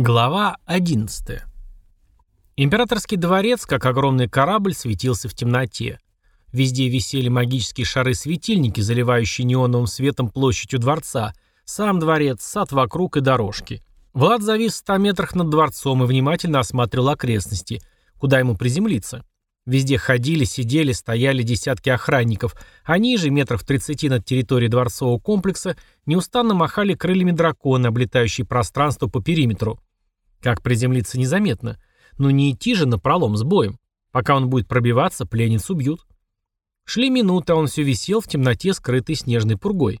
Глава 11. Императорский дворец, как огромный корабль, светился в темноте. Везде висели магические шары-светильники, заливающие неоновым светом площадь у дворца, сам дворец, сад вокруг и дорожки. Влад завис в ста метрах над дворцом и внимательно осматривал окрестности, куда ему приземлиться. Везде ходили, сидели, стояли десятки охранников, а ниже, метров 30 над территорией дворцового комплекса, неустанно махали крыльями дракона, облетающие пространство по периметру. Как приземлиться незаметно? Но не идти же на пролом с боем. Пока он будет пробиваться, пленниц убьют. Шли минуты, а он все висел в темноте, скрытой снежной пургой.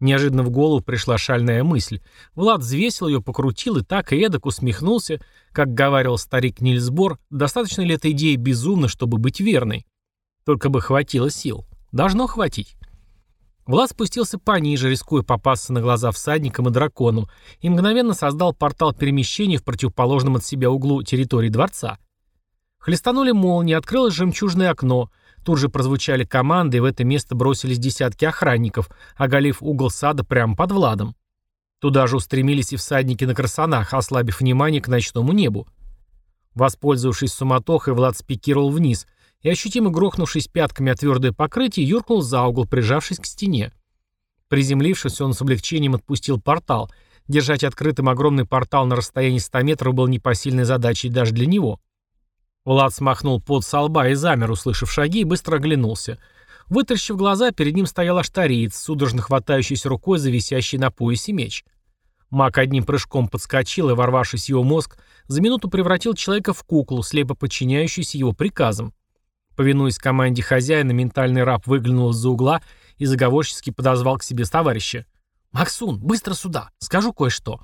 Неожиданно в голову пришла шальная мысль. Влад взвесил ее, покрутил и так и эдак усмехнулся, как говаривал старик Нильсбор, достаточно ли эта идея безумна, чтобы быть верной. Только бы хватило сил. Должно хватить. Влад спустился пониже, рискуя попасться на глаза всадникам и дракону, и мгновенно создал портал перемещения в противоположном от себя углу территории дворца. Хлестанули молнии, открылось жемчужное окно — Тут же прозвучали команды, и в это место бросились десятки охранников, оголив угол сада прямо под Владом. Туда же устремились и всадники на красанах, ослабив внимание к ночному небу. Воспользовавшись суматохой, Влад спикировал вниз и, ощутимо грохнувшись пятками о твердое покрытие, юркнул за угол, прижавшись к стене. Приземлившись, он с облегчением отпустил портал. Держать открытым огромный портал на расстоянии 100 метров был непосильной задачей даже для него. Влад смахнул пот со лба и замер, услышав шаги, и быстро оглянулся. Вытаращив глаза, перед ним стоял аштариец, судорожно хватающийся рукой за висящий на поясе меч. Маг одним прыжком подскочил и, ворвавшись в его мозг, за минуту превратил человека в куклу, слепо подчиняющуюся его приказам. Повинуясь команде хозяина, ментальный раб выглянул из-за угла и заговорчески подозвал к себе товарища. «Максун, быстро сюда! Скажу кое-что!»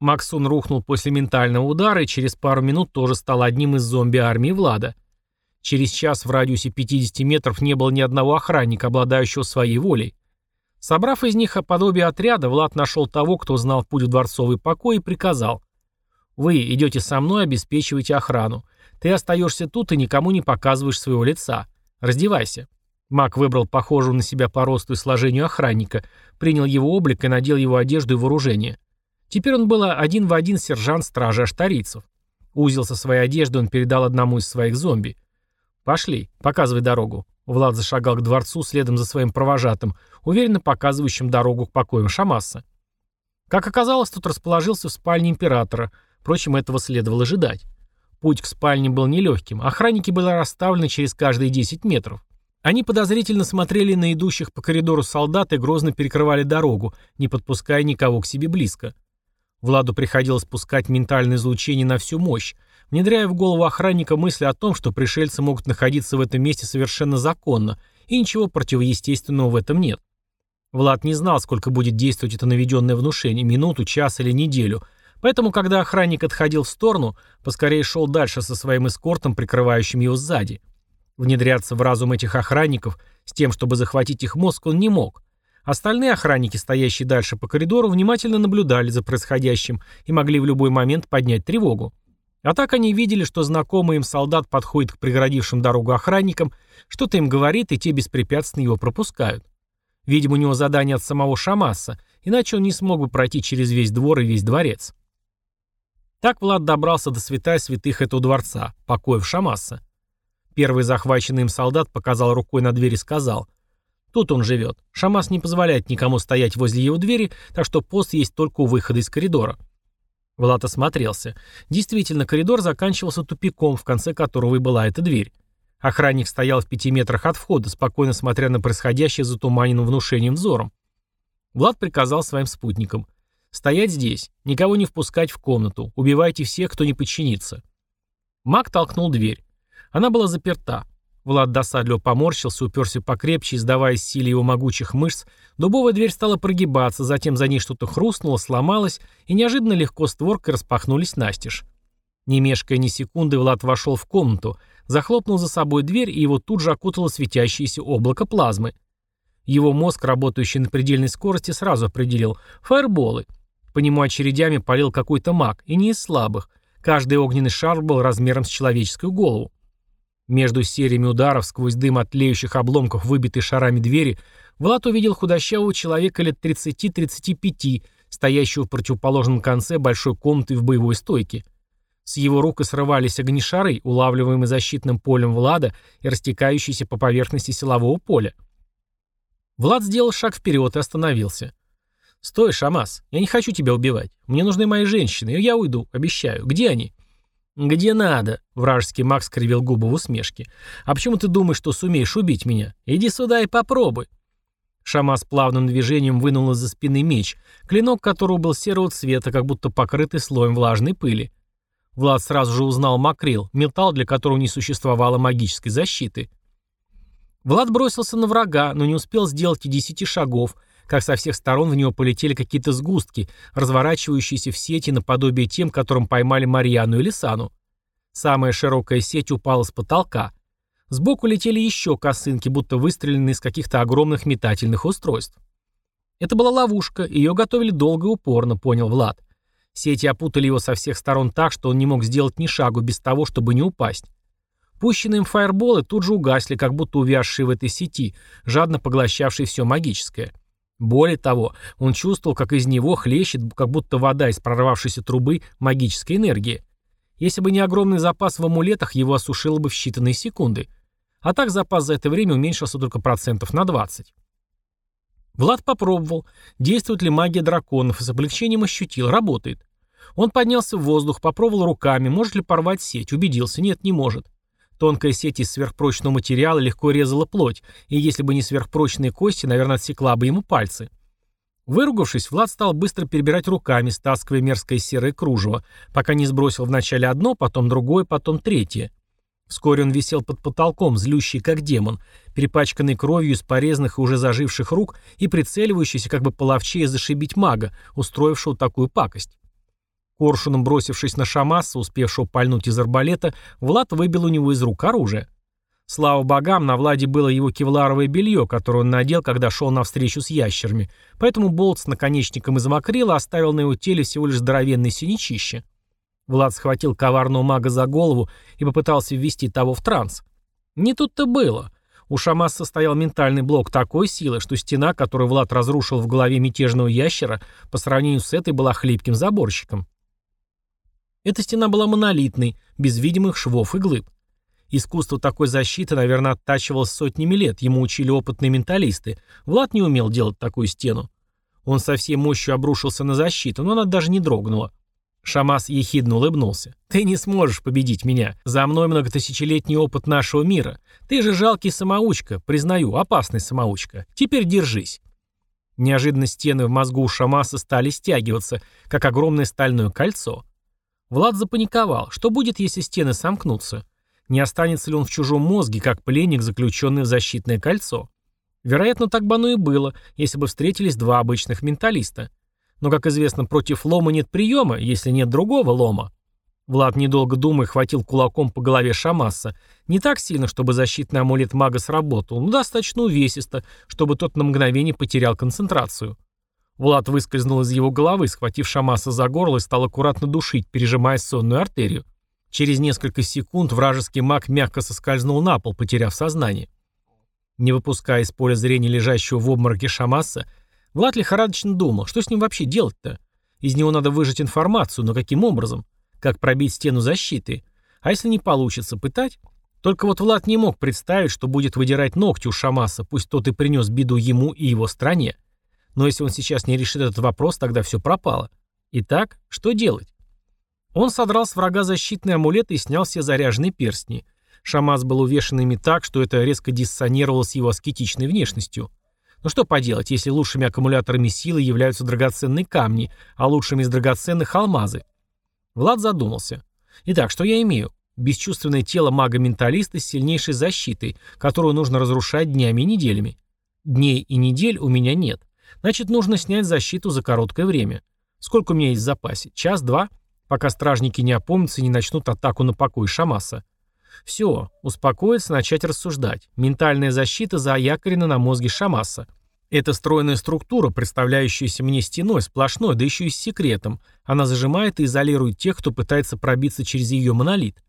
Максун рухнул после ментального удара и через пару минут тоже стал одним из зомби армии Влада. Через час в радиусе 50 метров не было ни одного охранника, обладающего своей волей. Собрав из них подобие отряда, Влад нашел того, кто знал путь в дворцовый покой и приказал. «Вы идете со мной, обеспечиваете охрану. Ты остаешься тут и никому не показываешь своего лица. Раздевайся». Маг выбрал похожего на себя по росту и сложению охранника, принял его облик и надел его одежду и вооружение. Теперь он был один в один сержант стражи аштарийцев. Узел со своей одеждой он передал одному из своих зомби. «Пошли, показывай дорогу». Влад зашагал к дворцу следом за своим провожатым, уверенно показывающим дорогу к покоям Шамасса. Как оказалось, тут расположился в спальне императора, впрочем, этого следовало ожидать. Путь к спальне был нелегким, охранники были расставлены через каждые 10 метров. Они подозрительно смотрели на идущих по коридору солдат и грозно перекрывали дорогу, не подпуская никого к себе близко. Владу приходилось спускать ментальное излучение на всю мощь, внедряя в голову охранника мысли о том, что пришельцы могут находиться в этом месте совершенно законно, и ничего противоестественного в этом нет. Влад не знал, сколько будет действовать это наведенное внушение, минуту, час или неделю, поэтому, когда охранник отходил в сторону, поскорее шел дальше со своим эскортом, прикрывающим его сзади. Внедряться в разум этих охранников с тем, чтобы захватить их мозг, он не мог – Остальные охранники, стоящие дальше по коридору, внимательно наблюдали за происходящим и могли в любой момент поднять тревогу. А так они видели, что знакомый им солдат подходит к преградившим дорогу охранникам, что-то им говорит, и те беспрепятственно его пропускают. Видимо, у него задание от самого Шамаса, иначе он не смог бы пройти через весь двор и весь дворец. Так Влад добрался до святая святых этого дворца, покоев Шамаса. Первый захваченный им солдат показал рукой на дверь и сказал – Тут он живет. Шамас не позволяет никому стоять возле его двери, так что пост есть только у выхода из коридора. Влад осмотрелся. Действительно, коридор заканчивался тупиком, в конце которого и была эта дверь. Охранник стоял в пяти метрах от входа, спокойно смотря на происходящее затуманенным внушением взором. Влад приказал своим спутникам. «Стоять здесь, никого не впускать в комнату, убивайте всех, кто не подчинится». Маг толкнул дверь. Она была заперта. Влад досадливо поморщился, уперся покрепче, издавая силе его могучих мышц. Дубовая дверь стала прогибаться, затем за ней что-то хрустнуло, сломалось, и неожиданно легко створкой распахнулись настежь. Не мешкая ни секунды, Влад вошел в комнату, захлопнул за собой дверь, и его тут же окутало светящееся облако плазмы. Его мозг, работающий на предельной скорости, сразу определил – фаерболы. По нему очередями полил какой-то маг, и не из слабых. Каждый огненный шар был размером с человеческую голову. Между сериями ударов сквозь дым от тлеющих обломков, выбитой шарами двери, Влад увидел худощавого человека лет 30-35 стоящего в противоположном конце большой комнаты в боевой стойке. С его рук и срывались огнешары, улавливаемые защитным полем Влада и растекающиеся по поверхности силового поля. Влад сделал шаг вперед и остановился. «Стой, Шамас, я не хочу тебя убивать. Мне нужны мои женщины, и я уйду, обещаю. Где они?» «Где надо», — вражеский маг скривил губы в усмешке. «А почему ты думаешь, что сумеешь убить меня? Иди сюда и попробуй». Шамас плавным движением вынул из-за спины меч, клинок которого был серого цвета, как будто покрытый слоем влажной пыли. Влад сразу же узнал макрил, металл, для которого не существовало магической защиты. Влад бросился на врага, но не успел сделать и десяти шагов, как со всех сторон в него полетели какие-то сгустки, разворачивающиеся в сети наподобие тем, которым поймали Марьяну и Лисану. Самая широкая сеть упала с потолка. Сбоку летели еще косынки, будто выстреленные из каких-то огромных метательных устройств. Это была ловушка, ее готовили долго и упорно, понял Влад. Сети опутали его со всех сторон так, что он не мог сделать ни шагу без того, чтобы не упасть. Пущенные им фаерболы тут же угасли, как будто увязшие в этой сети, жадно поглощавшие все магическое. Более того, он чувствовал, как из него хлещет, как будто вода из прорвавшейся трубы, магической энергии. Если бы не огромный запас в амулетах, его осушило бы в считанные секунды. А так запас за это время уменьшился только процентов на 20. Влад попробовал, действует ли магия драконов, и с облегчением ощутил, работает. Он поднялся в воздух, попробовал руками, может ли порвать сеть, убедился, нет, не может. Тонкая сеть из сверхпрочного материала легко резала плоть, и если бы не сверхпрочные кости, наверное, отсекла бы ему пальцы. Выругавшись, Влад стал быстро перебирать руками, стаскивая мерзкое серое кружево, пока не сбросил вначале одно, потом другое, потом третье. Вскоре он висел под потолком, злющий как демон, перепачканный кровью из порезанных и уже заживших рук и прицеливающийся как бы половчее зашибить мага, устроившего такую пакость. Коршуном бросившись на Шамаса, успевшего пальнуть из арбалета, Влад выбил у него из рук оружие. Слава богам, на Владе было его кевларовое белье, которое он надел, когда шел на встречу с ящерами, поэтому болт с наконечником из макрила оставил на его теле всего лишь здоровенное синячище. Влад схватил коварного мага за голову и попытался ввести того в транс. Не тут-то было. У Шамаса стоял ментальный блок такой силы, что стена, которую Влад разрушил в голове мятежного ящера, по сравнению с этой была хлипким заборщиком. Эта стена была монолитной, без видимых швов и глыб. Искусство такой защиты, наверное, оттачивалось сотнями лет, ему учили опытные менталисты. Влад не умел делать такую стену. Он со всей мощью обрушился на защиту, но она даже не дрогнула. Шамас ехидно улыбнулся. «Ты не сможешь победить меня. За мной многотысячелетний опыт нашего мира. Ты же жалкий самоучка, признаю, опасный самоучка. Теперь держись». Неожиданно стены в мозгу у Шамаса стали стягиваться, как огромное стальное кольцо. Влад запаниковал. Что будет, если стены сомкнутся? Не останется ли он в чужом мозге, как пленник, заключенный в защитное кольцо? Вероятно, так бы оно и было, если бы встретились два обычных менталиста. Но, как известно, против лома нет приема, если нет другого лома. Влад, недолго думая, хватил кулаком по голове Шамаса. Не так сильно, чтобы защитный амулет мага сработал, но достаточно увесисто, чтобы тот на мгновение потерял концентрацию. Влад выскользнул из его головы, схватив Шамаса за горло и стал аккуратно душить, пережимая сонную артерию. Через несколько секунд вражеский маг мягко соскользнул на пол, потеряв сознание. Не выпуская из поля зрения лежащего в обмороке Шамаса, Влад лихорадочно думал, что с ним вообще делать-то? Из него надо выжать информацию, но каким образом? Как пробить стену защиты? А если не получится, пытать? Только вот Влад не мог представить, что будет выдирать ногти у Шамаса, пусть тот и принес беду ему и его стране. Но если он сейчас не решит этот вопрос, тогда все пропало. Итак, что делать? Он содрал с врага защитный амулет и снял все заряженные перстни. Шамас был увешан ими так, что это резко диссонировало с его аскетичной внешностью. Но что поделать, если лучшими аккумуляторами силы являются драгоценные камни, а лучшими из драгоценных – алмазы? Влад задумался. Итак, что я имею? Бесчувственное тело мага-менталиста с сильнейшей защитой, которую нужно разрушать днями и неделями. Дней и недель у меня нет. Значит, нужно снять защиту за короткое время. Сколько у меня есть в запасе? Час-два? Пока стражники не опомнятся и не начнут атаку на покой Шамаса. Все, успокоиться, начать рассуждать. Ментальная защита заякорена на мозге Шамаса. Это стройная структура, представляющаяся мне стеной, сплошной, да еще и с секретом. Она зажимает и изолирует тех, кто пытается пробиться через ее монолит.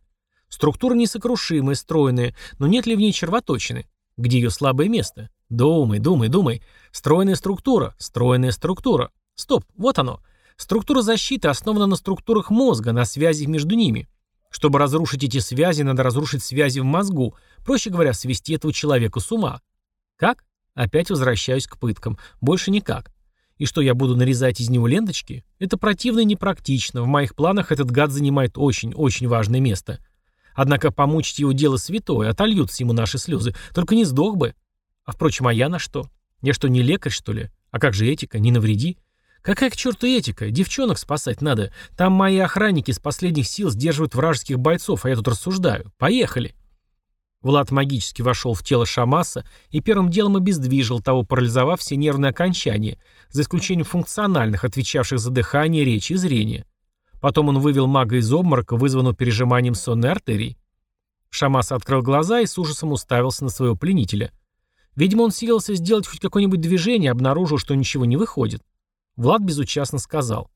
Структура несокрушимая, стройная, но нет ли в ней червоточины? Где ее слабое место? Думай, думай, думай. Стройная структура, стройная структура, Стоп, вот оно. Структура защиты основана на структурах мозга, на связях между ними. Чтобы разрушить эти связи, надо разрушить связи в мозгу, проще говоря, свести этого человека с ума. Как? Опять возвращаюсь к пыткам. Больше никак. И что, я буду нарезать из него ленточки? Это противно и непрактично. В моих планах этот гад занимает очень-очень важное место. Однако помучить его дело святое, отольются ему наши слезы. Только не сдох бы. А впрочем, а я на что? Я что, не лекарь, что ли? А как же этика? Не навреди. Какая к черту этика? Девчонок спасать надо. Там мои охранники с последних сил сдерживают вражеских бойцов, а я тут рассуждаю. Поехали. Влад магически вошел в тело Шамаса и первым делом обездвижил того, парализовав все нервные окончания, за исключением функциональных, отвечавших за дыхание, речь и зрение. Потом он вывел мага из обморока, вызванного пережиманием сонной артерии. Шамас открыл глаза и с ужасом уставился на своего пленителя. Видимо, он силился сделать хоть какое-нибудь движение обнаружил, что ничего не выходит. Влад безучастно сказал.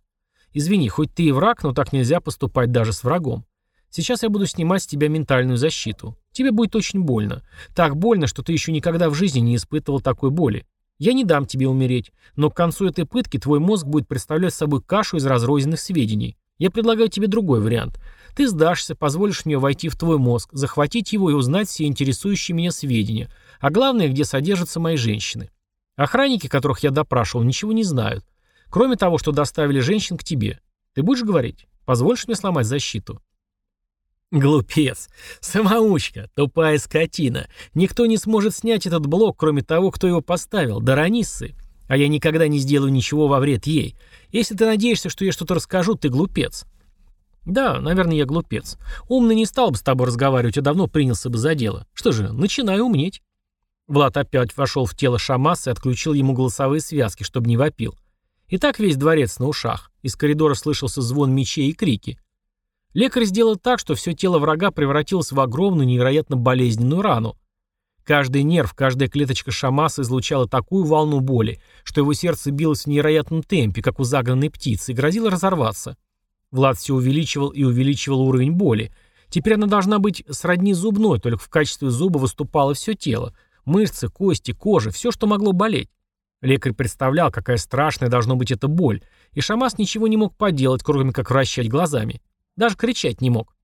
«Извини, хоть ты и враг, но так нельзя поступать даже с врагом. Сейчас я буду снимать с тебя ментальную защиту. Тебе будет очень больно. Так больно, что ты еще никогда в жизни не испытывал такой боли. Я не дам тебе умереть, но к концу этой пытки твой мозг будет представлять собой кашу из разрозненных сведений. Я предлагаю тебе другой вариант. Ты сдашься, позволишь мне войти в твой мозг, захватить его и узнать все интересующие меня сведения, а главное, где содержатся мои женщины. Охранники, которых я допрашивал, ничего не знают. Кроме того, что доставили женщин к тебе. Ты будешь говорить? Позволишь мне сломать защиту? Глупец. Самоучка. Тупая скотина. Никто не сможет снять этот блок, кроме того, кто его поставил. Дараниссы. А я никогда не сделаю ничего во вред ей. Если ты надеешься, что я что-то расскажу, ты глупец. Да, наверное, я глупец. Умный не стал бы с тобой разговаривать, а давно принялся бы за дело. Что же, начинаю умнеть. Влад опять вошел в тело Шамаса и отключил ему голосовые связки, чтобы не вопил. И так весь дворец на ушах. Из коридора слышался звон мечей и крики. Лекарь сделал так, что все тело врага превратилось в огромную, невероятно болезненную рану. Каждый нерв, каждая клеточка Шамаса излучала такую волну боли, что его сердце билось в невероятном темпе, как у загнанной птицы, и грозило разорваться. Влад все увеличивал и увеличивал уровень боли. Теперь она должна быть сродни зубной, только в качестве зуба выступало все тело. Мышцы, кости, кожа, все, что могло болеть. Лекарь представлял, какая страшная должна быть эта боль, и Шамас ничего не мог поделать, кроме как вращать глазами. Даже кричать не мог.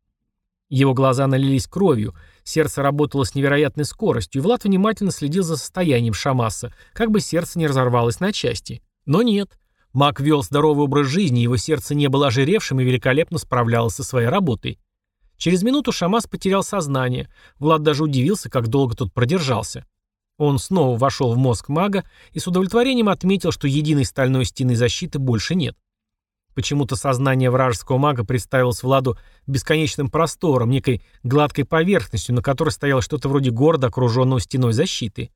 Его глаза налились кровью, сердце работало с невероятной скоростью, и Влад внимательно следил за состоянием Шамаса, как бы сердце не разорвалось на части. Но нет. Маг вел здоровый образ жизни, его сердце не было ожиревшим и великолепно справлялось со своей работой. Через минуту Шамас потерял сознание. Влад даже удивился, как долго тот продержался. Он снова вошел в мозг мага и с удовлетворением отметил, что единой стальной стены защиты больше нет. Почему-то сознание вражеского мага представилось Владу бесконечным простором, некой гладкой поверхностью, на которой стояло что-то вроде города, окруженного стеной защиты.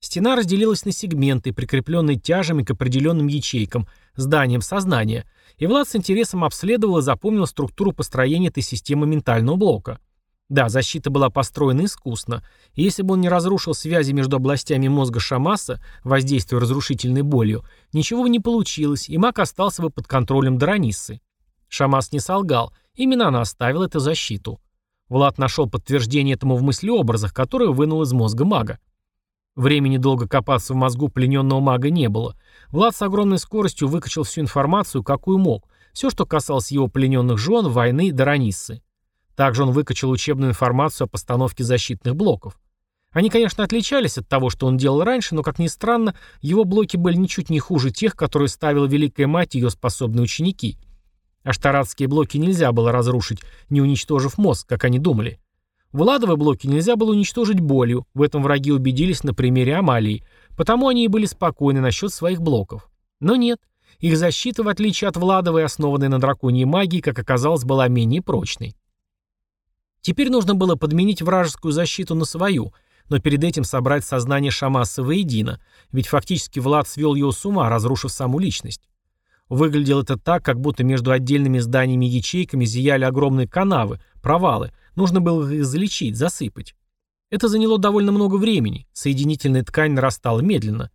Стена разделилась на сегменты, прикрепленные тяжами к определенным ячейкам, зданиям сознания, и Влад с интересом обследовал и запомнил структуру построения этой системы ментального блока. Да, защита была построена искусно, и если бы он не разрушил связи между областями мозга Шамаса, воздействуя разрушительной болью, ничего бы не получилось, и маг остался бы под контролем Дараниссы. Шамас не солгал, именно она оставила эту защиту. Влад нашел подтверждение этому в мыслеобразах, которые вынул из мозга мага. Времени долго копаться в мозгу плененного мага не было. Влад с огромной скоростью выкачал всю информацию, какую мог, все, что касалось его плененных жен, войны, Дараниссы. Также он выкачал учебную информацию о постановке защитных блоков. Они, конечно, отличались от того, что он делал раньше, но, как ни странно, его блоки были ничуть не хуже тех, которые ставила Великая Мать и ее способные ученики. Аштаратские блоки нельзя было разрушить, не уничтожив мозг, как они думали. Владовые блоки нельзя было уничтожить болью, в этом враги убедились на примере Амалии, потому они и были спокойны насчет своих блоков. Но нет, их защита, в отличие от Владовой, основанной на драконьей магии, как оказалось, была менее прочной. Теперь нужно было подменить вражескую защиту на свою, но перед этим собрать сознание Шамаса воедино, ведь фактически Влад свел его с ума, разрушив саму личность. Выглядело это так, как будто между отдельными зданиями и ячейками зияли огромные канавы, провалы, нужно было их залечить, засыпать. Это заняло довольно много времени, соединительная ткань нарастала медленно.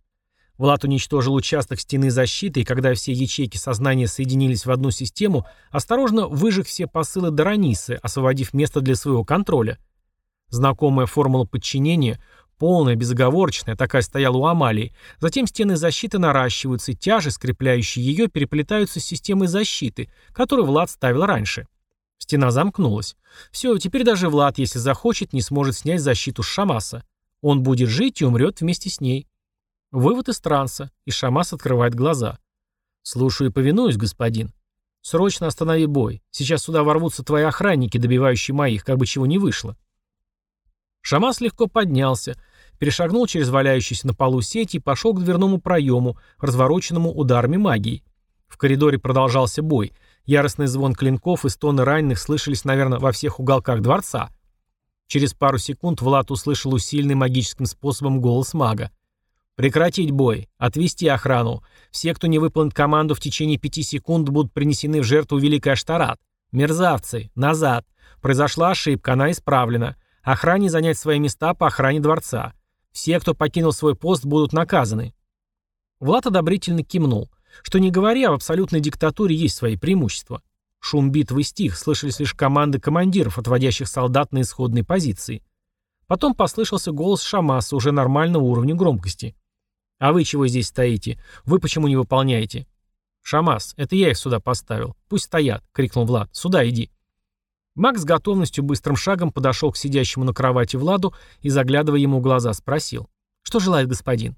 Влад уничтожил участок стены защиты, и когда все ячейки сознания соединились в одну систему, осторожно выжег все посылы Даранисы, освободив место для своего контроля. Знакомая формула подчинения, Полная, безоговорочная, такая стояла у Амалии. Затем стены защиты наращиваются, и тяжи, скрепляющие ее, переплетаются с системой защиты, которую Влад ставил раньше. Стена замкнулась. Все, теперь даже Влад, если захочет, не сможет снять защиту с Шамаса. Он будет жить и умрет вместе с ней. Вывод из транса, и Шамас открывает глаза. «Слушаю и повинуюсь, господин. Срочно останови бой. Сейчас сюда ворвутся твои охранники, добивающие моих, как бы чего не вышло». Шамас легко поднялся, перешагнул через валяющуюся на полу сеть и пошел к дверному проему, развороченному ударами магии. В коридоре продолжался бой. Яростный звон клинков и стоны раненых слышались, наверное, во всех уголках дворца. Через пару секунд Влад услышал усиленный магическим способом голос мага. «Прекратить бой. Отвести охрану. Все, кто не выполнит команду в течение пяти секунд, будут принесены в жертву Великой Аштарат. Мерзавцы. Назад. Произошла ошибка, она исправлена. Охране занять свои места по охране дворца. Все, кто покинул свой пост, будут наказаны». Влад одобрительно кивнул. Что не говоря, в абсолютной диктатуре есть свои преимущества. Шум битвы стих, слышались лишь команды командиров, отводящих солдат на исходные позиции. Потом послышался голос Шамаса уже нормального уровня громкости. «А вы чего здесь стоите? Вы почему не выполняете?» «Шамас, это я их сюда поставил. Пусть стоят», — крикнул Влад. «Сюда иди». Макс с готовностью быстрым шагом подошел к сидящему на кровати Владу и, заглядывая ему в глаза, спросил. «Что желает господин?»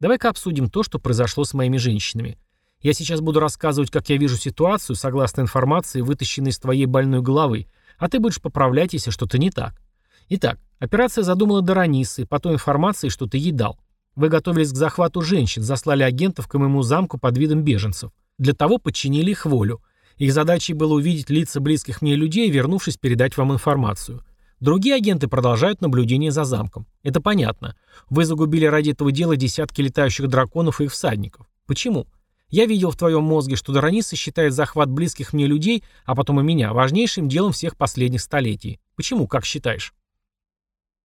«Давай-ка обсудим то, что произошло с моими женщинами. Я сейчас буду рассказывать, как я вижу ситуацию, согласно информации, вытащенной из твоей больной головы, а ты будешь поправлять, если что-то не так. Итак, операция задумала Даранисы, по той информации, что ты едал. Вы готовились к захвату женщин, заслали агентов к моему замку под видом беженцев. Для того подчинили их волю. Их задачей было увидеть лица близких мне людей, вернувшись передать вам информацию. Другие агенты продолжают наблюдение за замком. Это понятно. Вы загубили ради этого дела десятки летающих драконов и их всадников. Почему? Я видел в твоем мозге, что Дараниса считает захват близких мне людей, а потом и меня, важнейшим делом всех последних столетий. Почему, как считаешь?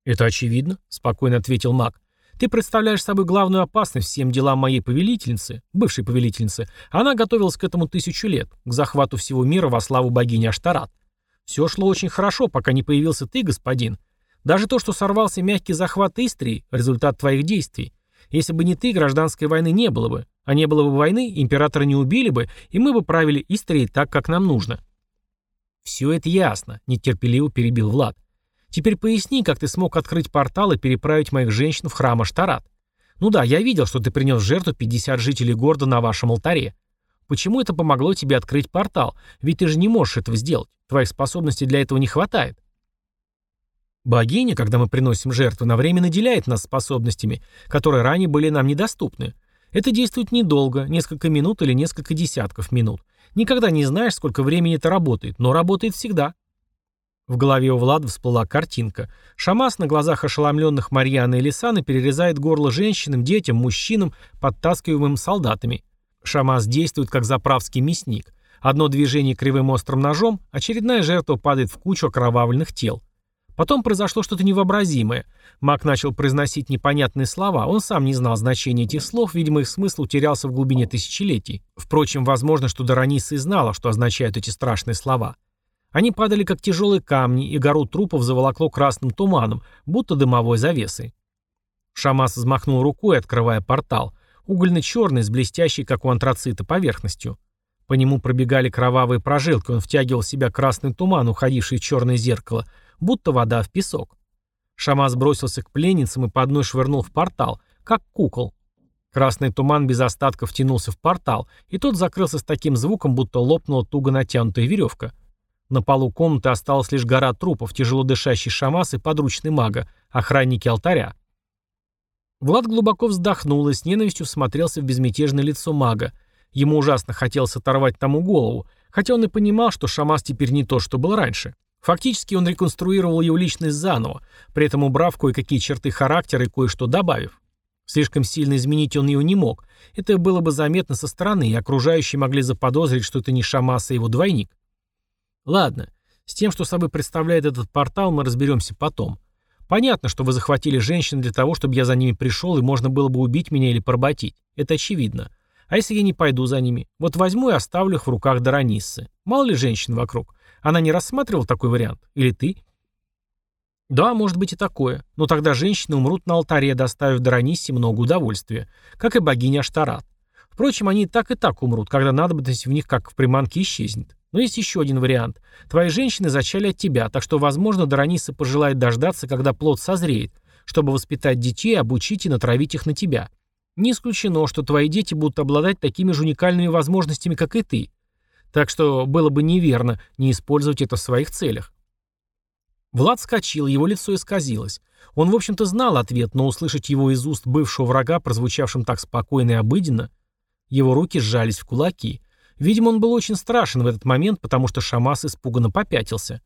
Это очевидно, спокойно ответил маг. Ты представляешь собой главную опасность всем делам моей повелительницы, бывшей повелительницы. Она готовилась к этому тысячу лет, к захвату всего мира во славу богини Аштарат. Все шло очень хорошо, пока не появился ты, господин. Даже то, что сорвался мягкий захват Истрии, результат твоих действий. Если бы не ты, гражданской войны не было бы. А не было бы войны, императора не убили бы, и мы бы правили Истрией так, как нам нужно. Все это ясно, нетерпеливо перебил Влад. Теперь поясни, как ты смог открыть портал и переправить моих женщин в храм Аштарат. Ну да, я видел, что ты принес жертву 50 жителей города на вашем алтаре. Почему это помогло тебе открыть портал? Ведь ты же не можешь этого сделать. Твоих способностей для этого не хватает. Богиня, когда мы приносим жертву, на время наделяет нас способностями, которые ранее были нам недоступны. Это действует недолго, несколько минут или несколько десятков минут. Никогда не знаешь, сколько времени это работает, но работает всегда. В голове у Влада всплыла картинка. Шамас на глазах ошеломленных Марьяны и Лисаны перерезает горло женщинам, детям, мужчинам, подтаскиваемым солдатами. Шамас действует как заправский мясник. Одно движение кривым острым ножом, очередная жертва падает в кучу окровавленных тел. Потом произошло что-то невообразимое. Маг начал произносить непонятные слова, он сам не знал значения этих слов, видимо, их смысл утерялся в глубине тысячелетий. Впрочем, возможно, что Дараниса и знала, что означают эти страшные слова. Они падали, как тяжелые камни, и гору трупов заволокло красным туманом, будто дымовой завесой. Шамас взмахнул рукой, открывая портал, угольно-черный, с блестящей, как у антрацита, поверхностью. По нему пробегали кровавые прожилки, он втягивал в себя красный туман, уходивший в черное зеркало, будто вода в песок. Шамас бросился к пленницам и по одной швырнул в портал, как кукол. Красный туман без остатка втянулся в портал, и тот закрылся с таким звуком, будто лопнула туго натянутая веревка. На полу комнаты осталась лишь гора трупов, тяжело дышащий шамас и подручный мага, охранники алтаря. Влад глубоко вздохнул и с ненавистью всмотрелся в безмятежное лицо мага. Ему ужасно хотелось оторвать тому голову, хотя он и понимал, что шамас теперь не то, что был раньше. Фактически он реконструировал его личность заново, при этом убрав кое-какие черты характера и кое-что добавив. Слишком сильно изменить он ее не мог. Это было бы заметно со стороны, и окружающие могли заподозрить, что это не Шамас, а его двойник. Ладно, с тем, что собой представляет этот портал, мы разберемся потом. Понятно, что вы захватили женщин для того, чтобы я за ними пришел, и можно было бы убить меня или поработить. Это очевидно. А если я не пойду за ними? Вот возьму и оставлю их в руках Дараниссы. Мало ли женщин вокруг. Она не рассматривала такой вариант? Или ты? Да, может быть и такое. Но тогда женщины умрут на алтаре, доставив Дараниссе много удовольствия, как и богиня Аштарат. Впрочем, они так и так умрут, когда надобность в них, как в приманке, исчезнет. Но есть еще один вариант. Твои женщины зачали от тебя, так что, возможно, Дараниса пожелает дождаться, когда плод созреет, чтобы воспитать детей, обучить и натравить их на тебя. Не исключено, что твои дети будут обладать такими же уникальными возможностями, как и ты. Так что было бы неверно не использовать это в своих целях. Влад скочил, его лицо исказилось. Он, в общем-то, знал ответ, но услышать его из уст бывшего врага, прозвучавшим так спокойно и обыденно, его руки сжались в кулаки. Видимо, он был очень страшен в этот момент, потому что Шамас испуганно попятился.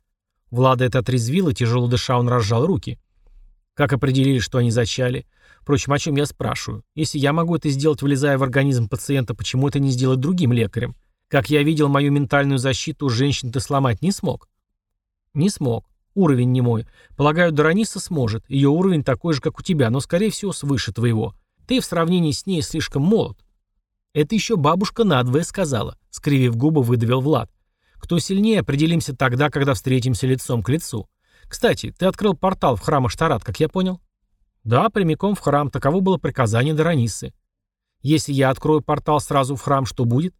Влада это отрезвило, тяжело дыша он разжал руки. Как определили, что они зачали? Впрочем, о чем я спрашиваю? Если я могу это сделать, влезая в организм пациента, почему это не сделать другим лекарем? Как я видел, мою ментальную защиту у женщин ты сломать не смог. Не смог. Уровень не мой. Полагаю, Дараниса сможет. Ее уровень такой же, как у тебя, но, скорее всего, свыше твоего. Ты в сравнении с ней слишком молод. Это еще бабушка надвое сказала, скривив губы, выдавил Влад. Кто сильнее, определимся тогда, когда встретимся лицом к лицу. Кстати, ты открыл портал в храм Аштарат, как я понял? Да, прямиком в храм, таково было приказание Даранисы. Если я открою портал сразу в храм, что будет?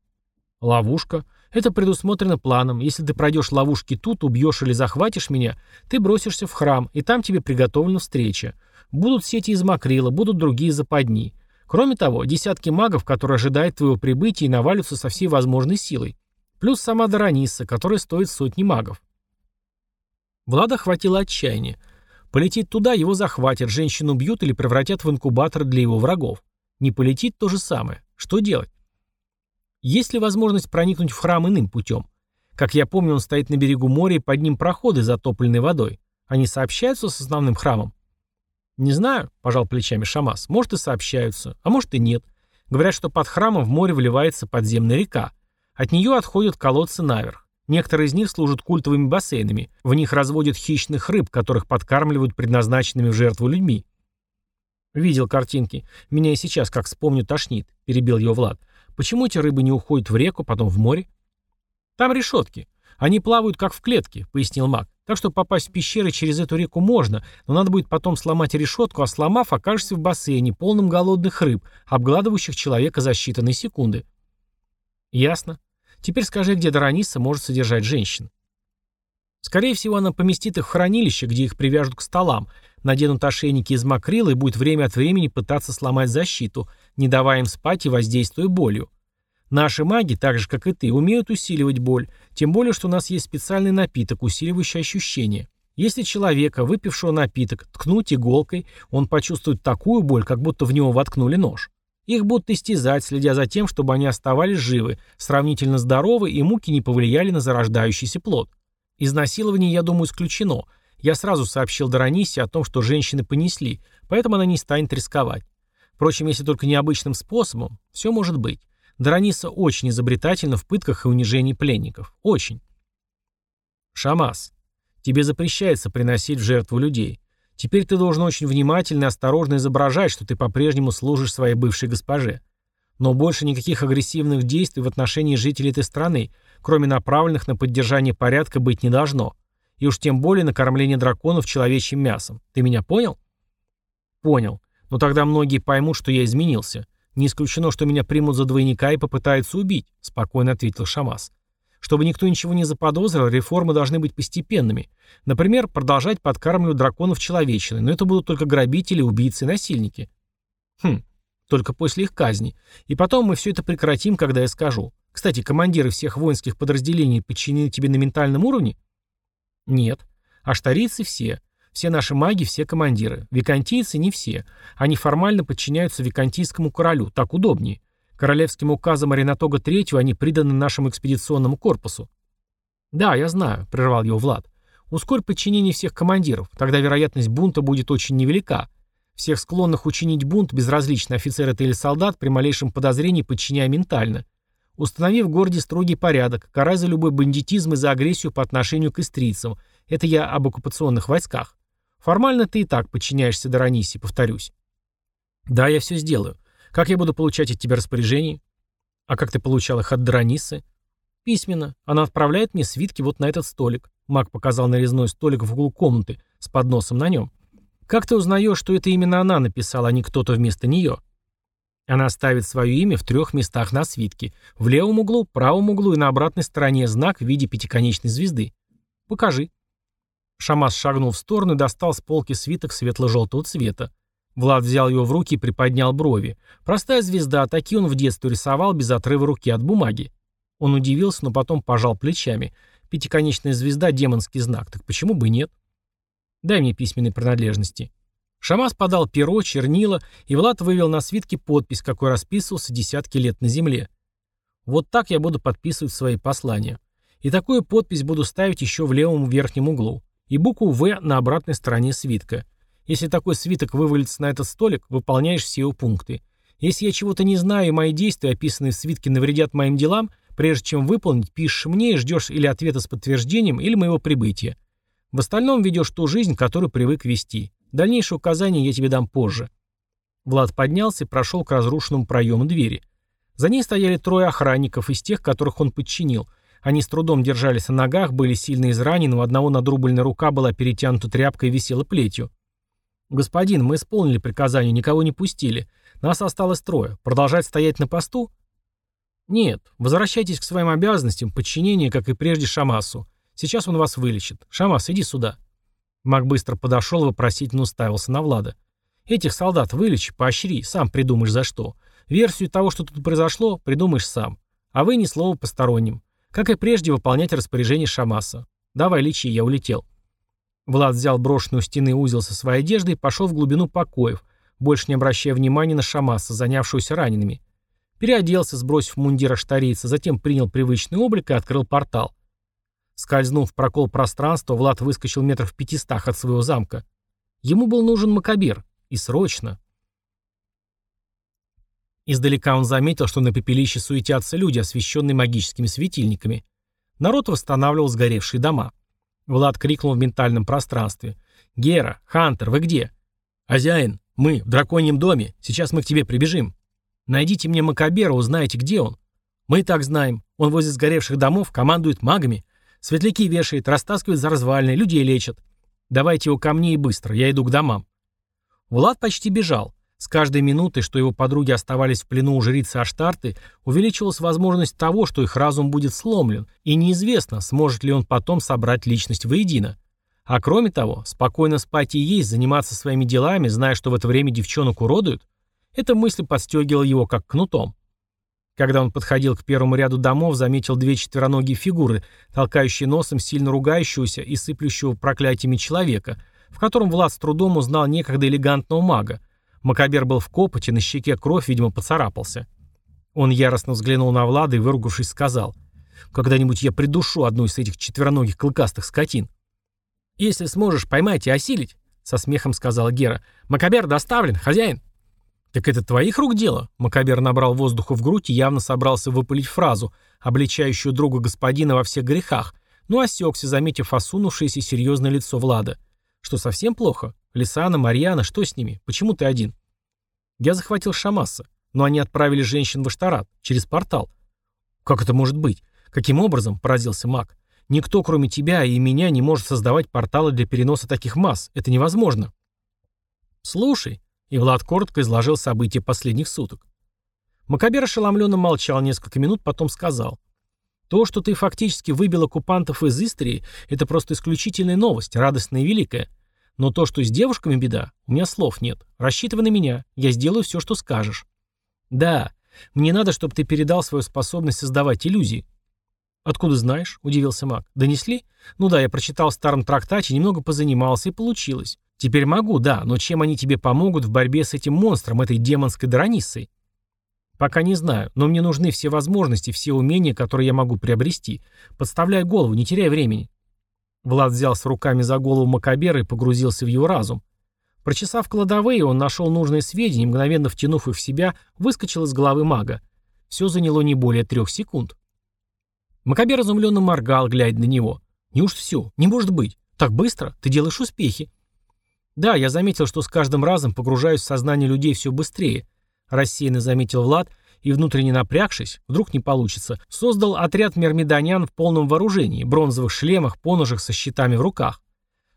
Ловушка. Это предусмотрено планом. Если ты пройдешь ловушки тут, убьешь или захватишь меня, ты бросишься в храм, и там тебе приготовлена встреча. Будут сети из макрила, будут другие западни. Кроме того, десятки магов, которые ожидают твоего прибытия и навалятся со всей возможной силой. Плюс сама Дараниса, которая стоит сотни магов. Влада хватило отчаяния. Полетит туда, его захватят, женщину бьют или превратят в инкубатор для его врагов. Не полетит то же самое. Что делать? Есть ли возможность проникнуть в храм иным путем? Как я помню, он стоит на берегу моря и под ним проходы, затопленные водой. Они сообщаются с основным храмом? «Не знаю», — пожал плечами Шамас. «Может, и сообщаются, а может и нет. Говорят, что под храмом в море вливается подземная река. От нее отходят колодцы наверх. Некоторые из них служат культовыми бассейнами. В них разводят хищных рыб, которых подкармливают предназначенными в жертву людьми». «Видел картинки. Меня и сейчас, как вспомню, тошнит», — перебил его Влад. «Почему эти рыбы не уходят в реку, потом в море?» «Там решетки. Они плавают, как в клетке», — пояснил маг. Так что попасть в пещеры через эту реку можно, но надо будет потом сломать решетку, а сломав, окажешься в бассейне, полном голодных рыб, обгладывающих человека за считанные секунды. Ясно. Теперь скажи, где Дараниса может содержать женщин. Скорее всего, она поместит их в хранилище, где их привяжут к столам, наденут ошейники из макрила и будет время от времени пытаться сломать защиту, не давая им спать и воздействуя болью. Наши маги, так же как и ты, умеют усиливать боль, тем более, что у нас есть специальный напиток, усиливающий ощущения. Если человека, выпившего напиток, ткнуть иголкой, он почувствует такую боль, как будто в него воткнули нож. Их будут истязать, следя за тем, чтобы они оставались живы, сравнительно здоровы и муки не повлияли на зарождающийся плод. Изнасилование, я думаю, исключено. Я сразу сообщил Даранисе о том, что женщины понесли, поэтому она не станет рисковать. Впрочем, если только необычным способом, все может быть. Драниса очень изобретательна в пытках и унижении пленников. Очень. Шамас, тебе запрещается приносить в жертву людей. Теперь ты должен очень внимательно и осторожно изображать, что ты по-прежнему служишь своей бывшей госпоже. Но больше никаких агрессивных действий в отношении жителей этой страны, кроме направленных на поддержание порядка, быть не должно. И уж тем более на кормление драконов человечьим мясом. Ты меня понял? Понял. Но тогда многие поймут, что я изменился. «Не исключено, что меня примут за двойника и попытаются убить», — спокойно ответил Шамас. «Чтобы никто ничего не заподозрил, реформы должны быть постепенными. Например, продолжать подкармливать драконов человечиной, но это будут только грабители, убийцы и насильники». «Хм, только после их казни. И потом мы все это прекратим, когда я скажу. Кстати, командиры всех воинских подразделений подчинены тебе на ментальном уровне?» «Нет. А штарийцы все. Все наши маги, все командиры. Викантийцы не все. Они формально подчиняются викантийскому королю, так удобнее. Королевским указом Аренатога III они приданы нашему экспедиционному корпусу. «Да, я знаю», — прервал его Влад. «Ускорь подчинение всех командиров, тогда вероятность бунта будет очень невелика. Всех склонных учинить бунт, безразлично офицер это или солдат, при малейшем подозрении подчиняя ментально. Установи в городе строгий порядок, карай за любой бандитизм и за агрессию по отношению к истрийцам. Это я об оккупационных войсках. Формально ты и так подчиняешься Даранисе, повторюсь. Да, я все сделаю. Как я буду получать от тебя распоряжения? А как ты получал их от Даранисы? «Письменно. Она отправляет мне свитки вот на этот столик». Маг показал нарезной столик в углу комнаты с подносом на нем. «Как ты узнаешь, что это именно она написала, а не кто-то вместо нее?» Она ставит свое имя в трех местах на свитке. В левом углу, правом углу и на обратной стороне знак в виде пятиконечной звезды. «Покажи». Шамас шагнул в сторону и достал с полки свиток светло-желтого цвета. Влад взял его в руки и приподнял брови. Простая звезда, такие он в детстве рисовал без отрыва руки от бумаги. Он удивился, но потом пожал плечами. Пятиконечная звезда — демонский знак, так почему бы нет? Дай мне письменные принадлежности. Шамас подал перо, чернила, и Влад вывел на свитке подпись, какой расписывался десятки лет на земле. Вот так я буду подписывать свои послания. И такую подпись буду ставить еще в левом верхнем углу. И букву «В» на обратной стороне свитка. Если такой свиток вывалится на этот столик, выполняешь все его пункты. Если я чего-то не знаю и мои действия, описанные в свитке, навредят моим делам, Прежде чем выполнить, пишешь мне и ждешь или ответа с подтверждением, или моего прибытия. В остальном ведешь ту жизнь, которую привык вести. Дальнейшие указания я тебе дам позже». Влад поднялся и прошел к разрушенному проему двери. За ней стояли трое охранников из тех, которых он подчинил. Они с трудом держались на ногах, были сильно изранены, у одного надрубленная рука была перетянута тряпкой и висела плетью. «Господин, мы исполнили приказание, никого не пустили. Нас осталось трое. Продолжать стоять на посту?» «Нет, возвращайтесь к своим обязанностям, подчинение, как и прежде Шамасу. Сейчас он вас вылечит. Шамас, иди сюда». Маг быстро подошел и вопросительно уставился на Влада. «Этих солдат вылечи, поощри, сам придумаешь за что. Версию того, что тут произошло, придумаешь сам. А вы ни слова посторонним. Как и прежде, выполнять распоряжение Шамаса. Давай лечи, я улетел». Влад взял брошенный у стены узел со своей одеждой и пошел в глубину покоев, больше не обращая внимания на Шамаса, занявшегося ранеными. Переоделся, сбросив мундир аштарийца, затем принял привычный облик и открыл портал. Скользнув в прокол пространства, Влад выскочил метров в пятистах от своего замка. Ему был нужен Макабер. И срочно. Издалека он заметил, что на пепелище суетятся люди, освещенные магическими светильниками. Народ восстанавливал сгоревшие дома. Влад крикнул в ментальном пространстве. «Гера, Хантер, вы где?» «Хозяин, мы в драконьем доме. Сейчас мы к тебе прибежим». Найдите мне Макабера, узнаете, где он. Мы и так знаем. Он возле сгоревших домов командует магами. Светляки вешает, растаскивает за развалины, людей лечат. Давайте его ко мне и быстро, я иду к домам. Влад почти бежал. С каждой минутой, что его подруги оставались в плену у жрицы Аштарты, увеличивалась возможность того, что их разум будет сломлен, и неизвестно, сможет ли он потом собрать личность воедино. А кроме того, спокойно спать и есть, заниматься своими делами, зная, что в это время девчонок уродуют, эта мысль подстегивала его как кнутом. Когда он подходил к первому ряду домов, заметил две четвероногие фигуры, толкающие носом сильно ругающегося и сыплющего проклятиями человека, в котором Влад с трудом узнал некогда элегантного мага. Макабер был в копоте, на щеке кровь, видимо, поцарапался. Он яростно взглянул на Влада и, выругавшись, сказал, «Когда-нибудь я придушу одну из этих четвероногих клыкастых скотин». «Если сможешь, поймать и осилить», — со смехом сказала Гера. «Макабер доставлен, хозяин». «Так это твоих рук дело?» Макабер набрал воздуха в грудь и явно собрался выпалить фразу, обличающую друга господина во всех грехах, но осекся, заметив осунувшееся серьезное лицо Влада. «Что, совсем плохо? Лисана, Марьяна, что с ними? Почему ты один?» «Я захватил Шамаса, но они отправили женщин в Аштарат, через портал». «Как это может быть? Каким образом?» – поразился маг. «Никто, кроме тебя и меня, не может создавать порталы для переноса таких масс. Это невозможно». «Слушай», и Влад коротко изложил события последних суток. Макабер ошеломленно молчал несколько минут, потом сказал. «То, что ты фактически выбил оккупантов из Истрии, это просто исключительная новость, радостная и великая. Но то, что с девушками беда, у меня слов нет. Рассчитывай на меня, я сделаю все, что скажешь». «Да, мне надо, чтобы ты передал свою способность создавать иллюзии». «Откуда знаешь?» – удивился маг. «Донесли?» «Ну да, я прочитал в старом трактате, немного позанимался, и получилось. Теперь могу, да, но чем они тебе помогут в борьбе с этим монстром, этой демонской Дорониссой? Пока не знаю, но мне нужны все возможности, все умения, которые я могу приобрести. Подставляй голову, не теряй времени. Влад взялся руками за голову Макабера и погрузился в его разум. Прочесав кладовые, он нашел нужные сведения мгновенно втянув их в себя, выскочил из головы мага. Все заняло не более трех секунд. Макабер изумленно моргал, глядя на него. «Неужто все? Не может быть. Так быстро? Ты делаешь успехи». Да, я заметил, что с каждым разом погружаюсь в сознание людей все быстрее. Рассеянно заметил Влад и, внутренне напрягшись, вдруг не получится, создал отряд мирмидонян в полном вооружении, бронзовых шлемах, поножах со щитами в руках.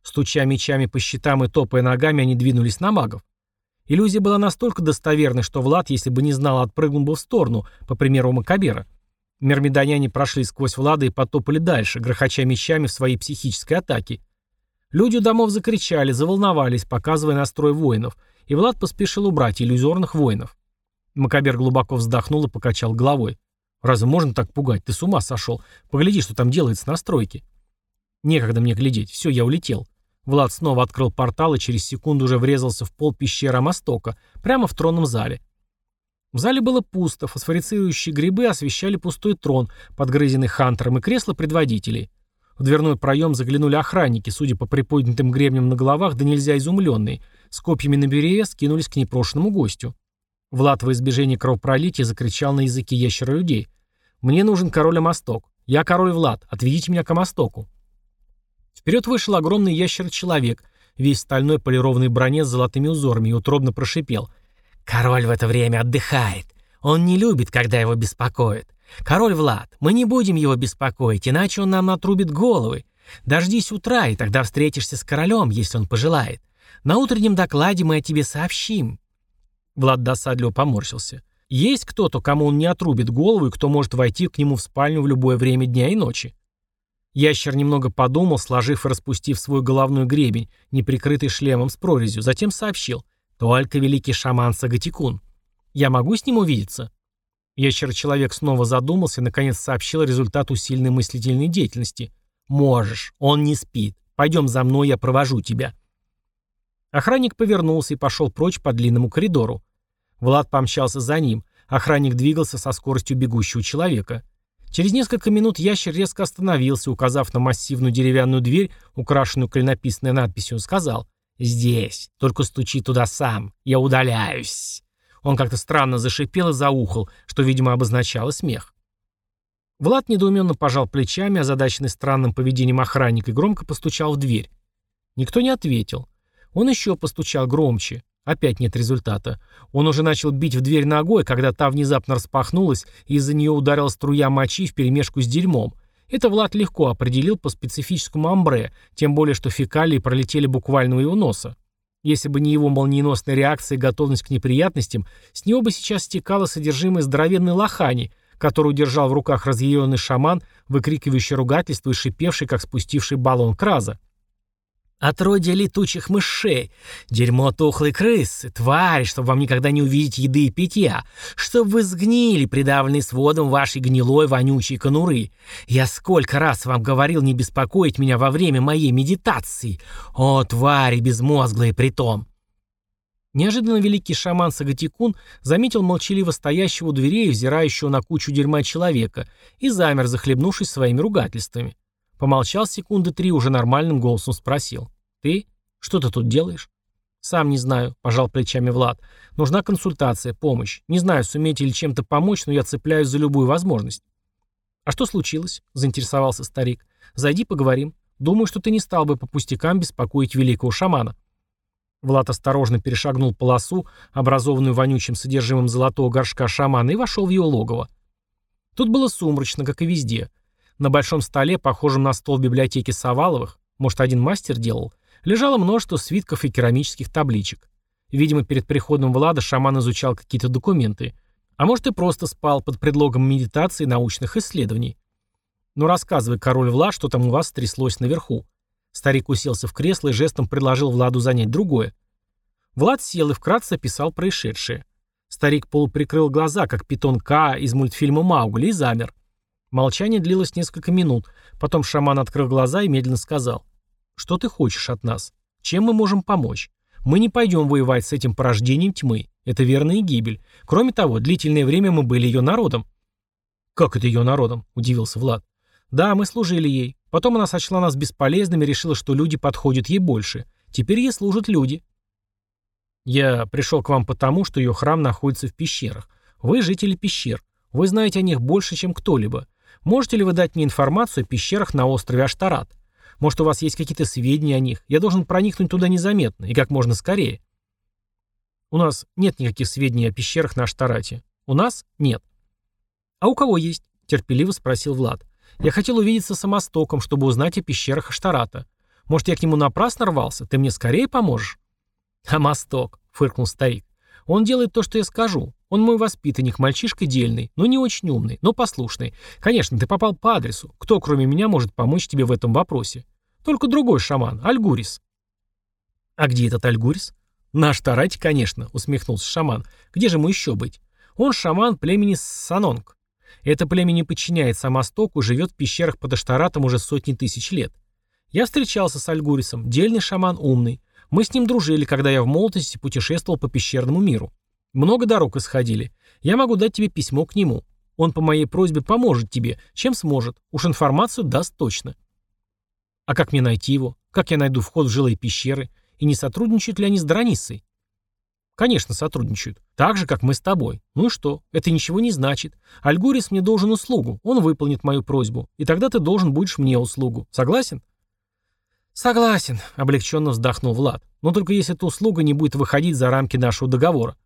Стуча мечами по щитам и топая ногами, они двинулись на магов. Иллюзия была настолько достоверной, что Влад, если бы не знал, отпрыгнул бы в сторону, по примеру Макабера. Мирмидоняне прошли сквозь Влада и потопали дальше, грохоча мечами в своей психической атаке. Люди у домов закричали, заволновались, показывая настрой воинов, и Влад поспешил убрать иллюзорных воинов. Макабер глубоко вздохнул и покачал головой. «Разве можно так пугать? Ты с ума сошел? Погляди, что там делается на стройке». «Некогда мне глядеть. Все, я улетел». Влад снова открыл портал и через секунду уже врезался в пол пещеры Амастока, прямо в тронном зале. В зале было пусто, фосфорицирующие грибы освещали пустой трон, подгрызенный хантером и кресло предводителей. В дверной проем заглянули охранники, судя по приподнятым гребням на головах, да нельзя изумленные, с копьями на береге скинулись к непрошенному гостю. Влад во избежание кровопролития закричал на языке ящера людей. «Мне нужен король Амосток. Я король Влад. Отведите меня к Амостоку». Вперед вышел огромный ящер-человек, весь стальной полированной броне с золотыми узорами, и утробно прошипел. «Король в это время отдыхает. Он не любит, когда его беспокоят. Король Влад, мы не будем его беспокоить, иначе он нам натрубит головы. Дождись утра, и тогда встретишься с королем, если он пожелает. На утреннем докладе мы о тебе сообщим». Влад досадливо поморщился. «Есть кто-то, кому он не отрубит голову и кто может войти к нему в спальню в любое время дня и ночи?» Ящер немного подумал, сложив и распустив свой головной гребень, не прикрытый шлемом с прорезью, затем сообщил. «Только великий шаман Сагатикун. Я могу с ним увидеться?» Ящер-человек снова задумался и, наконец, сообщил результат усиленной мыслительной деятельности. «Можешь. Он не спит. Пойдем за мной, я провожу тебя». Охранник повернулся и пошел прочь по длинному коридору. Влад помчался за ним. Охранник двигался со скоростью бегущего человека. Через несколько минут ящер резко остановился, указав на массивную деревянную дверь, украшенную клинописной надписью, сказал «Здесь, только стучи туда сам, я удаляюсь». Он как-то странно зашипел и заухал, что, видимо, обозначало смех. Влад недоуменно пожал плечами, озадаченный странным поведением охранника, и громко постучал в дверь. Никто не ответил. Он еще постучал громче. Опять нет результата. Он уже начал бить в дверь ногой, когда та внезапно распахнулась, и из-за нее ударила струя мочи вперемешку с дерьмом. Это Влад легко определил по специфическому амбре, тем более что фекалии пролетели буквально у его носа. Если бы не его молниеносная реакция и готовность к неприятностям, с него бы сейчас стекало содержимое здоровенной лохани, которую держал в руках разъяренный шаман, выкрикивающий ругательство и шипевший, как спустивший баллон краза. Отродье летучих мышей, дерьмо тухлой крысы, твари, чтобы вам никогда не увидеть еды и питья, чтобы вы сгнили, придавленные сводом вашей гнилой вонючей конуры. Я сколько раз вам говорил не беспокоить меня во время моей медитации. О, твари безмозглые притом!» Неожиданно великий шаман Сагатикун заметил молчаливо стоящего у дверей, взирающего на кучу дерьма человека, и замер, захлебнувшись своими ругательствами. Помолчал секунды три, уже нормальным голосом спросил. «Ты? Что ты тут делаешь?» «Сам не знаю», — пожал плечами Влад. «Нужна консультация, помощь. Не знаю, сумеете ли чем-то помочь, но я цепляюсь за любую возможность». «А что случилось?» — заинтересовался старик. «Зайди, поговорим. Думаю, что ты не стал бы по пустякам беспокоить великого шамана». Влад осторожно перешагнул полосу, образованную вонючим содержимым золотого горшка шамана, и вошел в его логово. Тут было сумрачно, как и везде. На большом столе, похожем на стол библиотеки Саваловых, может, один мастер делал, лежало множество свитков и керамических табличек. Видимо, перед приходом Влада шаман изучал какие-то документы. А может, и просто спал под предлогом медитации и научных исследований. Ну, рассказывай, король Влад, что там у вас стряслось наверху. Старик уселся в кресло и жестом предложил Владу занять другое. Влад сел и вкратце описал происшедшее. Старик полуприкрыл глаза, как питон К из мультфильма «Маугли» и замер. Молчание длилось несколько минут. Потом шаман открыл глаза и медленно сказал. «Что ты хочешь от нас? Чем мы можем помочь? Мы не пойдем воевать с этим порождением тьмы. Это верная гибель. Кроме того, длительное время мы были ее народом». «Как это ее народом?» – удивился Влад. «Да, мы служили ей. Потом она сочла нас бесполезными и решила, что люди подходят ей больше. Теперь ей служат люди». «Я пришел к вам потому, что ее храм находится в пещерах. Вы жители пещер. Вы знаете о них больше, чем кто-либо. Можете ли вы дать мне информацию о пещерах на острове Аштарат? Может, у вас есть какие-то сведения о них? Я должен проникнуть туда незаметно и как можно скорее. У нас нет никаких сведений о пещерах на Аштарате, У нас нет. А у кого есть? Терпеливо спросил Влад. Я хотел увидеться с Амостоком, чтобы узнать о пещерах Аштарата. Может, я к нему напрасно рвался? Ты мне скорее поможешь? Амосток, фыркнул старик. Он делает то, что я скажу. Он мой воспитанник, мальчишка дельный, но не очень умный, но послушный. Конечно, ты попал по адресу. Кто, кроме меня, может помочь тебе в этом вопросе? Только другой шаман, Альгурис. А где этот Альгурис? Наш Тарать, конечно, усмехнулся шаман. Где же ему еще быть? Он шаман племени Санонг. Это племя не подчиняется Амастоку, живет в пещерах под Аштаратом уже сотни тысяч лет. Я встречался с Альгурисом, дельный шаман, умный. Мы с ним дружили, когда я в молодости путешествовал по пещерному миру. Много дорог исходили. Я могу дать тебе письмо к нему. Он по моей просьбе поможет тебе, чем сможет. Уж информацию даст точно. А как мне найти его? Как я найду вход в жилые пещеры? И не сотрудничают ли они с Драниссой? Конечно, сотрудничают. Так же, как мы с тобой. Ну и что? Это ничего не значит. Альгурис мне должен услугу. Он выполнит мою просьбу. И тогда ты должен будешь мне услугу. Согласен? Согласен, облегченно вздохнул Влад. Но только если эта услуга не будет выходить за рамки нашего договора.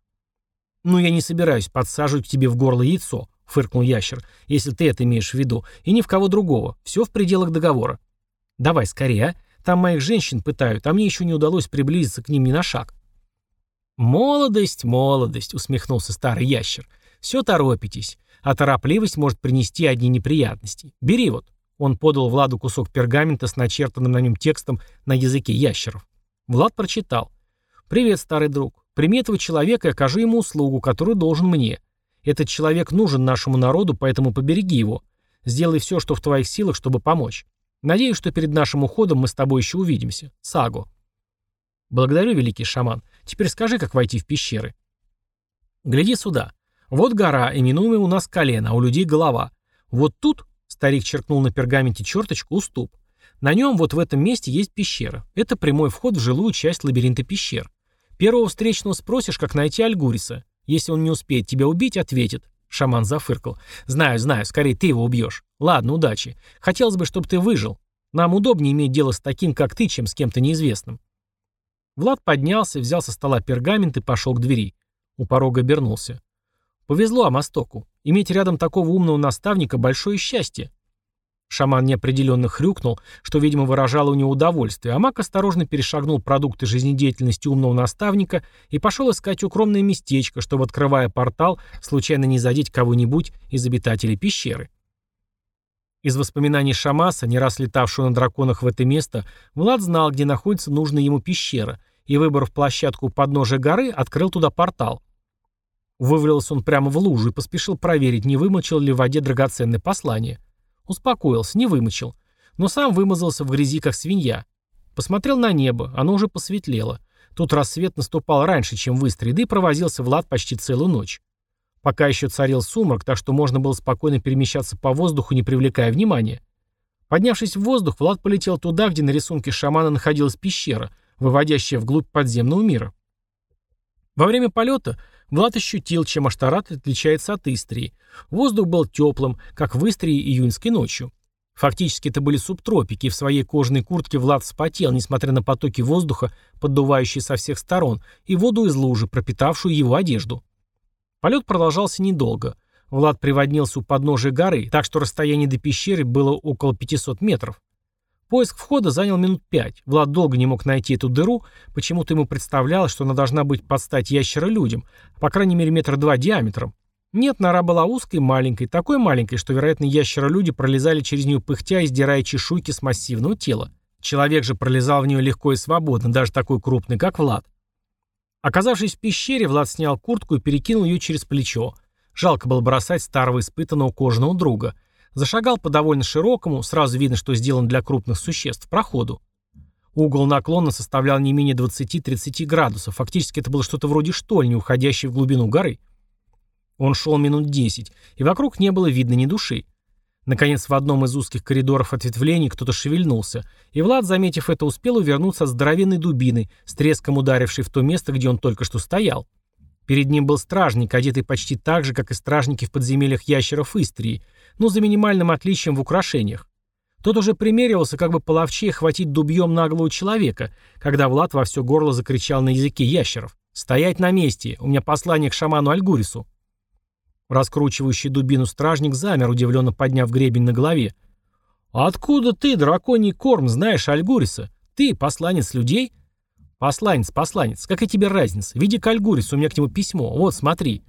Ну, я не собираюсь подсаживать тебе в горло яйцо, фыркнул ящер, если ты это имеешь в виду, и ни в кого другого. Все в пределах договора. Давай скорее, а? Там моих женщин пытают, а мне еще не удалось приблизиться к ним ни на шаг. «Молодость, молодость», — усмехнулся старый ящер. «Все торопитесь, а торопливость может принести одни неприятности. Бери вот». Он подал Владу кусок пергамента с начертанным на нем текстом на языке ящеров. Влад прочитал. «Привет, старый друг. Прими этого человека и окажи ему услугу, которую должен мне. Этот человек нужен нашему народу, поэтому побереги его. Сделай все, что в твоих силах, чтобы помочь. Надеюсь, что перед нашим уходом мы с тобой еще увидимся. Саго». «Благодарю, великий шаман. Теперь скажи, как войти в пещеры». «Гляди сюда. Вот гора, именуемая у нас колено, а у людей голова. Вот тут, — старик черкнул на пергаменте черточку, — уступ. На нем вот в этом месте есть пещера. Это прямой вход в жилую часть лабиринта пещер. Первого встречного спросишь, как найти Альгуриса. Если он не успеет тебя убить, ответит. Шаман зафыркал. «Знаю, знаю, скорее ты его убьешь. Ладно, удачи. Хотелось бы, чтобы ты выжил. Нам удобнее иметь дело с таким, как ты, чем с кем-то неизвестным». Влад поднялся, взял со стола пергамент и пошел к двери. У порога обернулся. «Повезло Амастоку. Иметь рядом такого умного наставника – большое счастье». Шаман неопределенно хрюкнул, что, видимо, выражало у него удовольствие, а маг осторожно перешагнул продукты жизнедеятельности умного наставника и пошел искать укромное местечко, чтобы, открывая портал, случайно не задеть кого-нибудь из обитателей пещеры. Из воспоминаний Шамаса, не раз летавшего на драконах в это место, Влад знал, где находится нужная ему пещера, и, выбрав площадку подножия горы, открыл туда портал. Вывалился он прямо в лужу и поспешил проверить, не вымочил ли в воде драгоценное послание – Успокоился, не вымочил. Но сам вымазался в грязи, как свинья. Посмотрел на небо, оно уже посветлело. Тут рассвет наступал раньше, чем выстрел, и провозился Влад почти целую ночь. Пока еще царил сумрак, так что можно было спокойно перемещаться по воздуху, не привлекая внимания. Поднявшись в воздух, Влад полетел туда, где на рисунке шамана находилась пещера, выводящая вглубь подземного мира. Во время полета Влад ощутил, чем Аштарат отличается от Истрии. Воздух был теплым, как в Истрии июньской ночью. Фактически это были субтропики, и в своей кожаной куртке Влад вспотел, несмотря на потоки воздуха, поддувающие со всех сторон, и воду из лужи, пропитавшую его одежду. Полет продолжался недолго. Влад приводнился у подножия горы, так что расстояние до пещеры было около 500 метров. Поиск входа занял минут пять. Влад долго не мог найти эту дыру, почему-то ему представлялось, что она должна быть под стать ящера людям, по крайней мере метра два диаметром. Нет, нора была узкой, маленькой, такой маленькой, что, вероятно, ящера-люди пролезали через нее пыхтя и сдирая чешуйки с массивного тела. Человек же пролезал в нее легко и свободно, даже такой крупный, как Влад. Оказавшись в пещере, Влад снял куртку и перекинул ее через плечо. Жалко было бросать старого испытанного кожаного друга – Зашагал по довольно широкому, сразу видно, что сделан для крупных существ, проходу. Угол наклона составлял не менее 20-30 градусов, фактически это было что-то вроде штольни, уходящей в глубину горы. Он шел минут 10, и вокруг не было видно ни души. Наконец, в одном из узких коридоров ответвлений кто-то шевельнулся, и Влад, заметив это, успел увернуться от здоровенной дубины, с треском ударившей в то место, где он только что стоял. Перед ним был стражник, одетый почти так же, как и стражники в подземельях ящеров Истрии, но за минимальным отличием в украшениях. Тот уже примеривался, как бы половчее хватить дубьем наглого человека, когда Влад во все горло закричал на языке ящеров. «Стоять на месте! У меня послание к шаману Альгурису!» Раскручивающий дубину стражник замер, удивленно подняв гребень на голове. «Откуда ты, драконий корм, знаешь Альгуриса? Ты посланец людей?» «Посланец, посланец, какая тебе разница? Веди к Альгурису, у меня к нему письмо. Вот, смотри».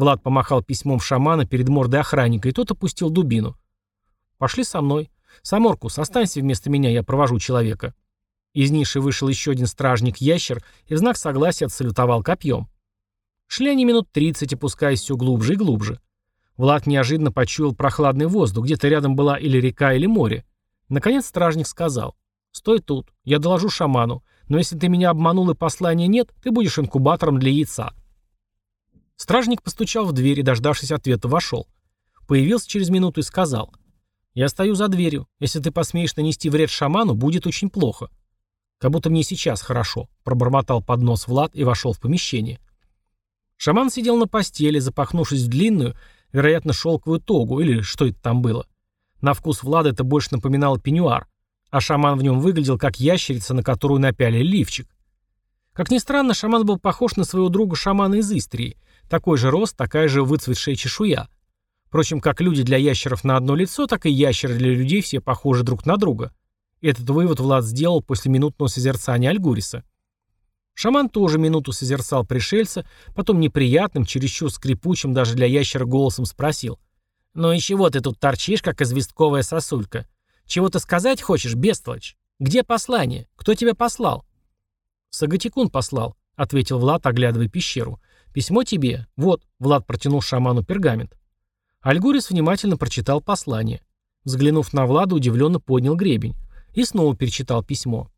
Влад помахал письмом шамана перед мордой охранника, и тот опустил дубину. «Пошли со мной. Саморкус, останься вместо меня, я провожу человека». Из ниши вышел еще один стражник-ящер и в знак согласия отсалютовал копьем. Шли они минут тридцать, опускаясь все глубже и глубже. Влад неожиданно почуял прохладный воздух, где-то рядом была или река, или море. Наконец стражник сказал, «Стой тут, я доложу шаману, но если ты меня обманул и послания нет, ты будешь инкубатором для яйца». Стражник постучал в дверь и, дождавшись ответа, вошел. Появился через минуту и сказал, «Я стою за дверью. Если ты посмеешь нанести вред шаману, будет очень плохо. «Как будто мне сейчас хорошо», — пробормотал под нос Влад и вошел в помещение. Шаман сидел на постели, запахнувшись в длинную, вероятно, шелковую тогу, или что это там было. На вкус Влада это больше напоминало пеньюар, а шаман в нем выглядел как ящерица, на которую напяли лифчик. Как ни странно, шаман был похож на своего друга шамана из Истрии, такой же рост, такая же выцветшая чешуя. Впрочем, как люди для ящеров на одно лицо, так и ящеры для людей все похожи друг на друга. Этот вывод Влад сделал после минутного созерцания Альгуриса. Шаман тоже минуту созерцал пришельца, потом неприятным, чересчур скрипучим даже для ящера голосом спросил. «Ну и чего ты тут торчишь, как известковая сосулька? Чего ты сказать хочешь, бестолочь? Где послание? Кто тебя послал?» «Сагатикун послал», — ответил Влад, оглядывая пещеру. «Письмо тебе. Вот», — Влад протянул шаману пергамент. Альгурис внимательно прочитал послание. Взглянув на Влада, удивленно поднял гребень и снова перечитал письмо.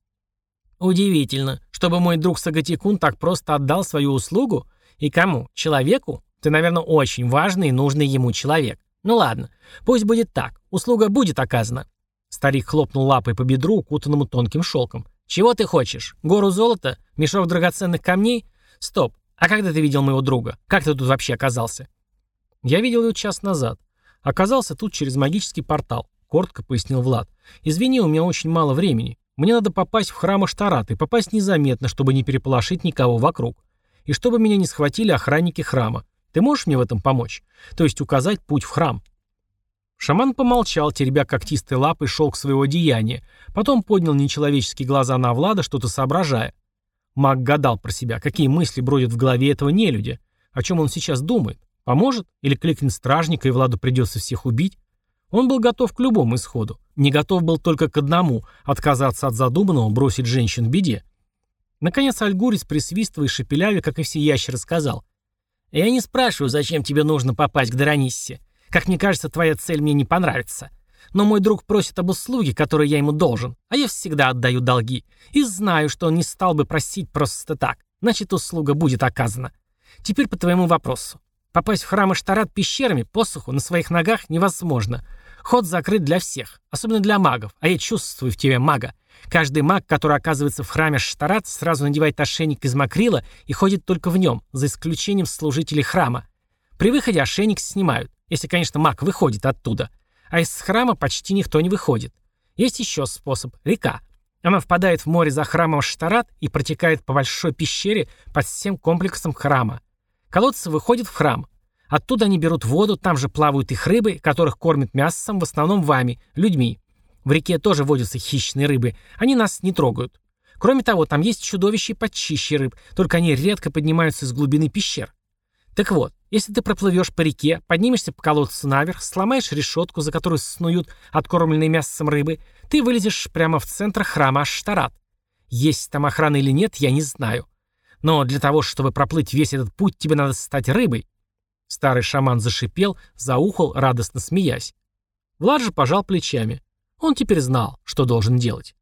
«Удивительно, чтобы мой друг Сагатикун так просто отдал свою услугу? И кому? Человеку? Ты, наверное, очень важный и нужный ему человек. Ну ладно, пусть будет так, услуга будет оказана». Старик хлопнул лапой по бедру, укутанному тонким шелком. «Чего ты хочешь? Гору золота? Мешок драгоценных камней? Стоп, а когда ты видел моего друга? Как ты тут вообще оказался?» «Я видел его час назад. Оказался тут через магический портал коротко пояснил Влад. «Извини, у меня очень мало времени. Мне надо попасть в храм Аштарат и попасть незаметно, чтобы не переполошить никого вокруг. И чтобы меня не схватили охранники храма. Ты можешь мне в этом помочь? То есть указать путь в храм?» Шаман помолчал, теребя когтистой лапой шелк своего деяния, потом поднял нечеловеческие глаза на Влада, что-то соображая. Маг гадал про себя, какие мысли бродят в голове этого нелюдя, о чем он сейчас думает. Поможет? Или кликнет стражника, и Владу придется всех убить? Он был готов к любому исходу. Не готов был только к одному – отказаться от задуманного, бросить женщин в беде. Наконец Альгурис, присвистывая и шепелявя, как и все ящеры, сказал. «Я не спрашиваю, зачем тебе нужно попасть к Дараниссе. Как мне кажется, твоя цель мне не понравится. Но мой друг просит об услуге, которую я ему должен, а я всегда отдаю долги. И знаю, что он не стал бы просить просто так. Значит, услуга будет оказана. Теперь по твоему вопросу. Попасть в храм Аштарат пещерами, посуху, на своих ногах невозможно. Ход закрыт для всех, особенно для магов, а я чувствую в тебе мага. Каждый маг, который оказывается в храме Штарат, сразу надевает ошейник из макрила и ходит только в нем, за исключением служителей храма. При выходе ошейник снимают, если, конечно, маг выходит оттуда. А из храма почти никто не выходит. Есть еще способ – река. Она впадает в море за храмом Штарат и протекает по большой пещере под всем комплексом храма. Колодцы выходят в храм. Оттуда они берут воду, там же плавают их рыбы, которых кормят мясом в основном вами, людьми. В реке тоже водятся хищные рыбы, они нас не трогают. Кроме того, там есть чудовища почище рыб, только они редко поднимаются из глубины пещер. Так вот, если ты проплывешь по реке, поднимешься по колодцу наверх, сломаешь решетку, за которую снуют откормленные мясом рыбы, ты вылезешь прямо в центр храма Аштарат. Есть там охрана или нет, я не знаю. Но для того, чтобы проплыть весь этот путь, тебе надо стать рыбой. Старый шаман зашипел, заухал, радостно смеясь. Влад же пожал плечами. Он теперь знал, что должен делать.